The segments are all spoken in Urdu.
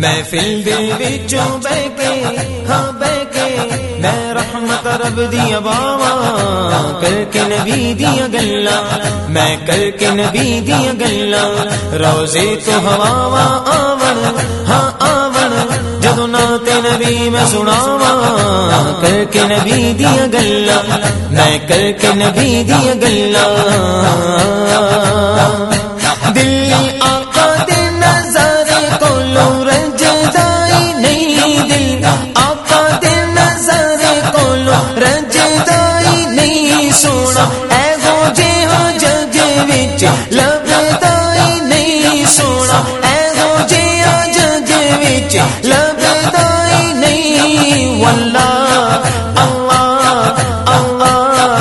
محفل دل وچوں بہ کے ہاں بہ کے میں رحمت رب دیا باوا کر کے نبی دیا گلا میں کر کے نبی دیا گلا روزے تو ہوا آون ہاں آون جدو نات نبی میں سناوا کر کے نبی دیا گلا میں کر کے نبی دیا گلا وچ نہیں، واللہ، اللہ اللہ۔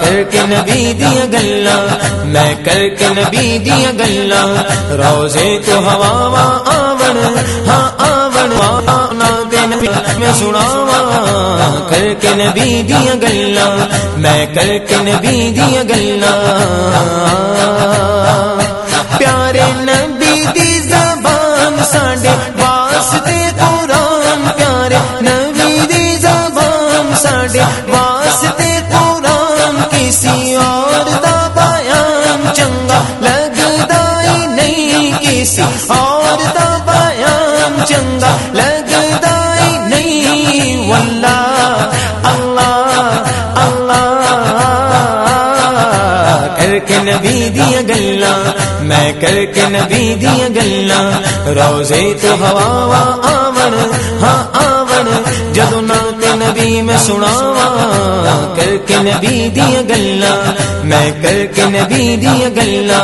کر کے نبی دیا گلا، میں کر کے نبی دیا گلا۔ روزے تو ہوا آون ہاں آون نبی، میں سناوا کر کے نبی دیا گلا، میں کر کے نبی دیا گلا۔ اور دا بیان چنگا لگدا ہی نہیں واللہ اللہ اللہ کر کے نبی دیا گلا میں کر کے نبی دیا گلا روزے تو ہوا آون ہاں آون جدو نات نبی میں سناوا کر کے نبی دیا گلا میں کر کے نبی دیا گلا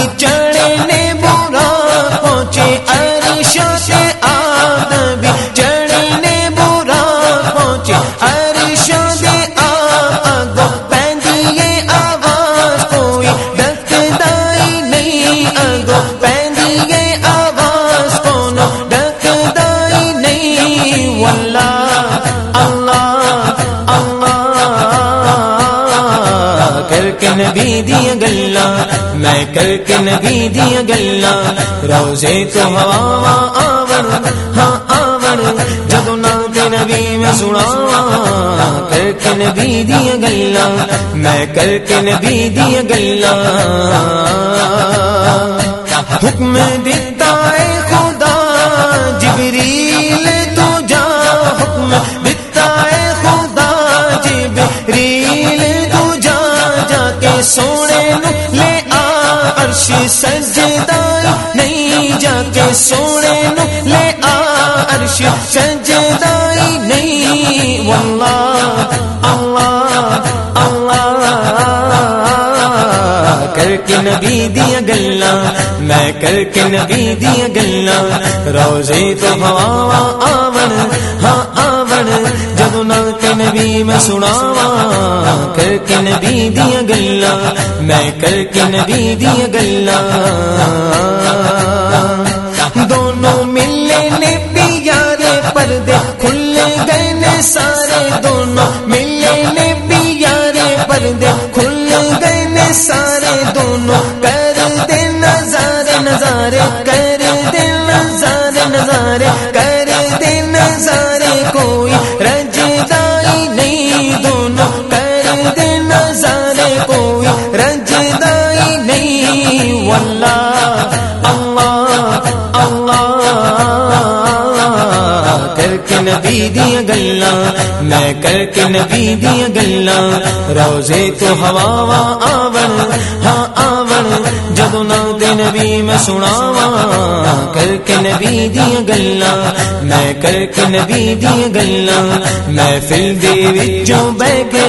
نبی برا پہنچے عرش سے آ نبی نے برا پہنچے عرش دے آ اگو پہندیے آواز کوئی ڈکدائی نہیں اگو پہندیے آواز کونو ڈکدائی نہیں واللہ کے نبی دیا گلا میں کر کے نبی دیا گلا روزے تو ہوا آون ہاں آون جدو نات نبی میں سناوا کر کے نبی دیا گلا میں کر کے نبی دیا گلا حکم دیتا ہے سونے لے آ، عرش سجدائی نہیں جا کے سونے لے آ، عرش سجدائی نہیں۔ واللہ، اللہ اللہ۔ کر کے نبی دیا گلا میں کر کے نبی دیا گلا روزے تو ہوا آون ہاں جدو نات نبی میں سناوا کر کے نبی دیا گلا، میں کر کے نبی دیا گلا۔ دونوں ملے نے پیارے پردے، کھلے گئے نے سارے۔ دونوں ملے نے پیارے پردے، کھلے گئے نے سارے۔ نبی دیا گلا میں کر کے نبی دیا گلا روزے تو ہوا آون ہاں آون جدو نات نبی میں سناوا کر کے نبی دیا گلا میں کر کے نبی دیا گلا میں فل دے وچوں بہ کے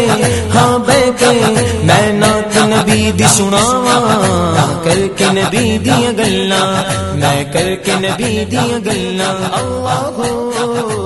ہاں بہ کے، میں نات نبی دی سناوا کر کے نبی دیا گلا میں کر کے نبی دیا گلا اللہ